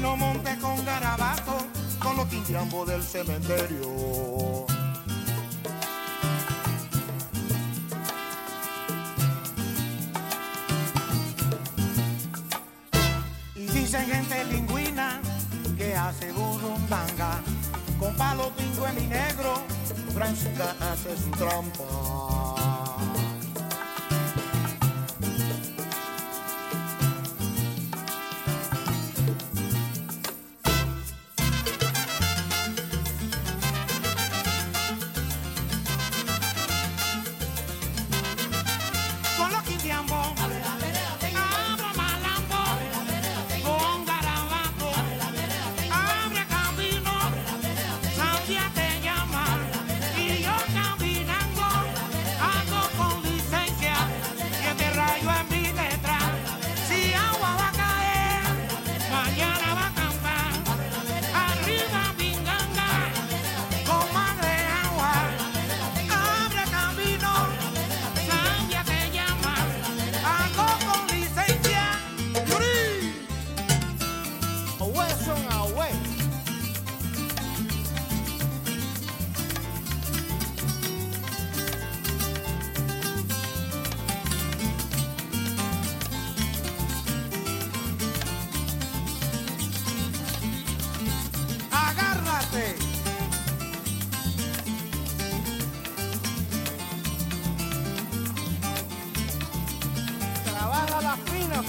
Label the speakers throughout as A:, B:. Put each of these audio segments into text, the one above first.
A: Camino monte con garabato, con los quintiambos del cementerio. Y dicen gente lingüina que hace burundanga. Con palo pingo en mi negro, Francisca hace su trampa.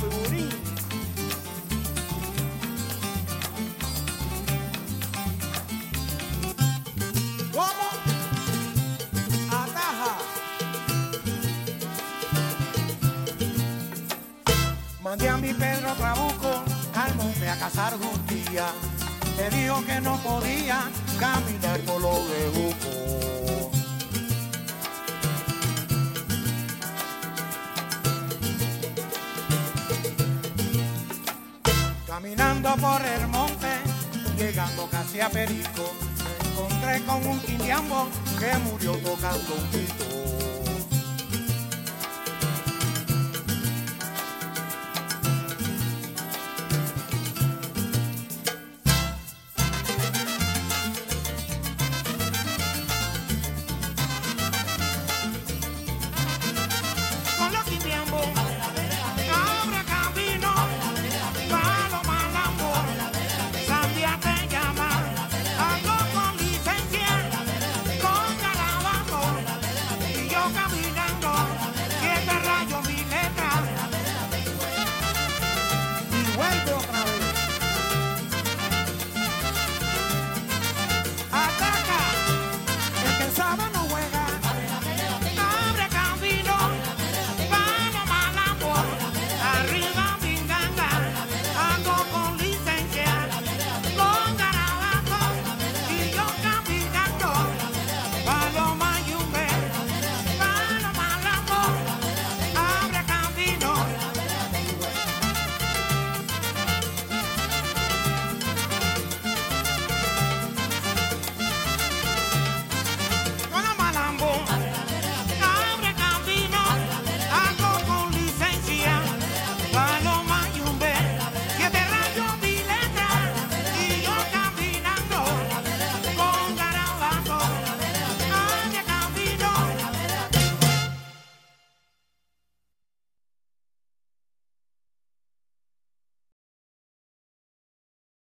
A: Figurín. ¿Cómo? Ataja. Mandé a mi Pedro Trabuco al monte a cazar justía. Me dijo que no podía caminar por los bejucos. Caminando por el monte, llegando casi a Perico, me encontré con un quindiambo que murió tocando un pito.